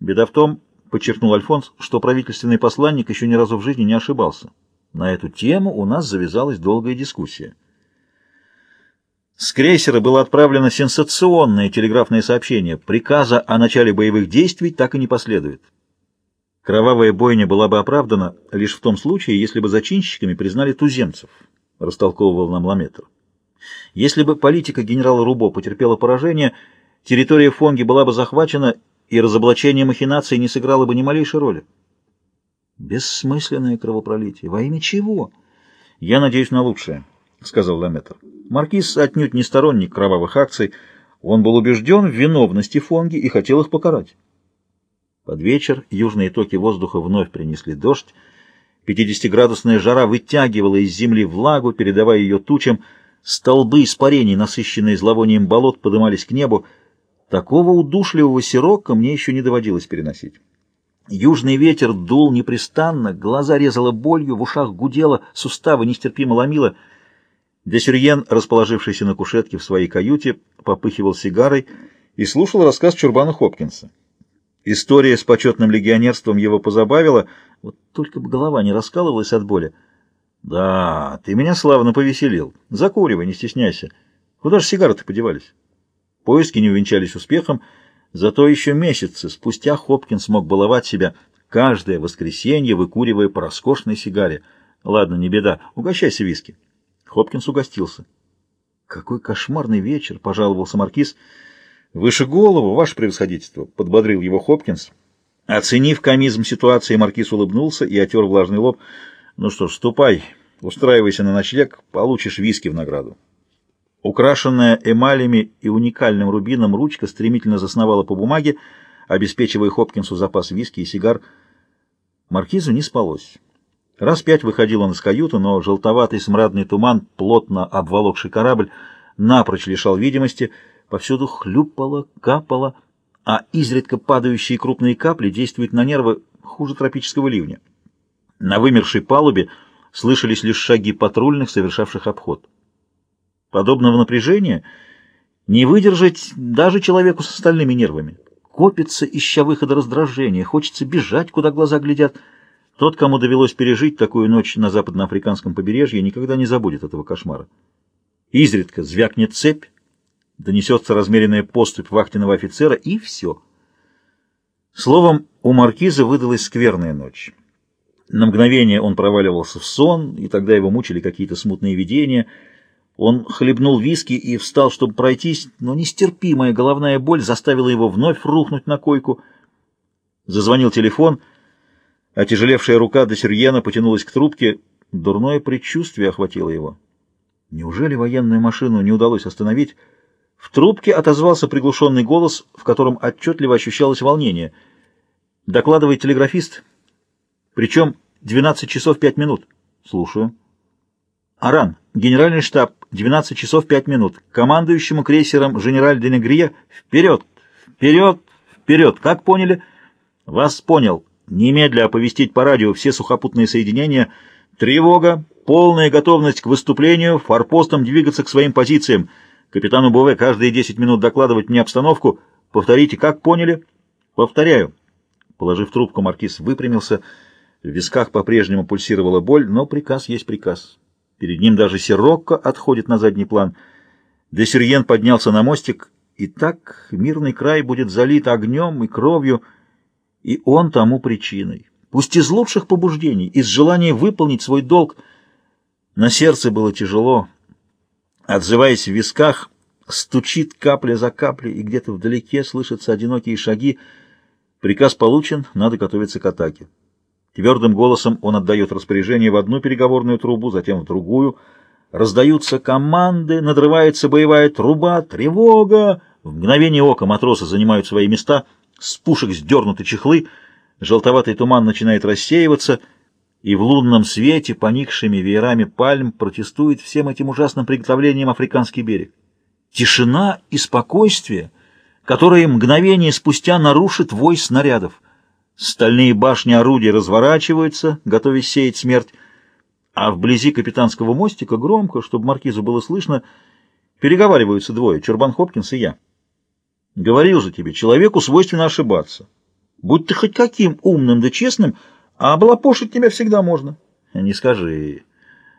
Беда в том, подчеркнул Альфонс, что правительственный посланник еще ни разу в жизни не ошибался. На эту тему у нас завязалась долгая дискуссия. С крейсера было отправлено сенсационное телеграфное сообщение. Приказа о начале боевых действий так и не последует. Кровавая бойня была бы оправдана лишь в том случае, если бы зачинщиками признали туземцев, растолковывал нам Ламетр. Если бы политика генерала Рубо потерпела поражение, территория Фонги была бы захвачена, и разоблачение махинаций не сыграло бы ни малейшей роли. Бессмысленное кровопролитие. Во имя чего? Я надеюсь на лучшее, — сказал Ламетр. Маркиз отнюдь не сторонник кровавых акций. Он был убежден в виновности Фонги и хотел их покарать. Под вечер южные токи воздуха вновь принесли дождь. Пятидесятиградусная жара вытягивала из земли влагу, передавая ее тучам. Столбы испарений, насыщенные зловонием болот, подымались к небу. Такого удушливого сирока мне еще не доводилось переносить. Южный ветер дул непрестанно, глаза резало болью, в ушах гудело, суставы нестерпимо ломило. Десюрьен, расположившийся на кушетке в своей каюте, попыхивал сигарой и слушал рассказ Чурбана Хопкинса. История с почетным легионерством его позабавила, вот только бы голова не раскалывалась от боли. «Да, ты меня славно повеселил. Закуривай, не стесняйся. Куда же сигары-то подевались?» Поиски не увенчались успехом, зато еще месяцы спустя Хопкинс смог баловать себя каждое воскресенье, выкуривая по роскошной сигаре. «Ладно, не беда. Угощайся виски». Хопкинс угостился. «Какой кошмарный вечер!» — пожаловался Маркиз — «Выше голову, ваше превосходительство», — подбодрил его Хопкинс. Оценив комизм ситуации, маркиз улыбнулся и отер влажный лоб. «Ну что ж, ступай, устраивайся на ночлег, получишь виски в награду». Украшенная эмалями и уникальным рубином ручка стремительно засновала по бумаге, обеспечивая Хопкинсу запас виски и сигар. Маркизу не спалось. Раз пять выходил он из каюты, но желтоватый смрадный туман, плотно обволокший корабль, напрочь лишал видимости — Повсюду хлюпало, капало, а изредка падающие крупные капли действуют на нервы хуже тропического ливня. На вымершей палубе слышались лишь шаги патрульных, совершавших обход. Подобного напряжения не выдержать даже человеку с остальными нервами. Копится, ища выхода раздражения, хочется бежать, куда глаза глядят. Тот, кому довелось пережить такую ночь на западноафриканском побережье, никогда не забудет этого кошмара. Изредка звякнет цепь, донесется размеренная поступь вахтенного офицера, и все. Словом, у маркиза выдалась скверная ночь. На мгновение он проваливался в сон, и тогда его мучили какие-то смутные видения. Он хлебнул виски и встал, чтобы пройтись, но нестерпимая головная боль заставила его вновь рухнуть на койку. Зазвонил телефон, отяжелевшая рука до Сюрьена потянулась к трубке. Дурное предчувствие охватило его. Неужели военную машину не удалось остановить? В трубке отозвался приглушенный голос, в котором отчетливо ощущалось волнение. «Докладывает телеграфист. Причем 12 часов 5 минут». «Слушаю». «Аран, генеральный штаб, 12 часов 5 минут. Командующему крейсером «Женераль Денегрия» вперед, вперед, вперед. Как поняли?» «Вас понял. Немедля оповестить по радио все сухопутные соединения. Тревога, полная готовность к выступлению, форпостом двигаться к своим позициям». Капитану Бове каждые десять минут докладывать мне обстановку. Повторите, как поняли? Повторяю. Положив трубку, маркиз выпрямился. В висках по-прежнему пульсировала боль, но приказ есть приказ. Перед ним даже Сирокко отходит на задний план. Десюрьен поднялся на мостик, и так мирный край будет залит огнем и кровью, и он тому причиной. Пусть из лучших побуждений, из желания выполнить свой долг. На сердце было тяжело, Отзываясь в висках, стучит капля за каплей, и где-то вдалеке слышатся одинокие шаги. Приказ получен, надо готовиться к атаке. Твердым голосом он отдает распоряжение в одну переговорную трубу, затем в другую. Раздаются команды, надрывается боевая труба, тревога. В мгновение ока матросы занимают свои места, с пушек сдернуты чехлы, желтоватый туман начинает рассеиваться — и в лунном свете, поникшими веерами пальм, протестует всем этим ужасным приготовлением африканский берег. Тишина и спокойствие, которые мгновение спустя нарушит вой снарядов. Стальные башни орудий разворачиваются, готовясь сеять смерть, а вблизи капитанского мостика громко, чтобы маркизу было слышно, переговариваются двое, Чурбан Хопкинс и я. Говорил же тебе, человеку свойственно ошибаться. Будь ты хоть каким умным да честным, а облапошить тебя всегда можно. Не скажи.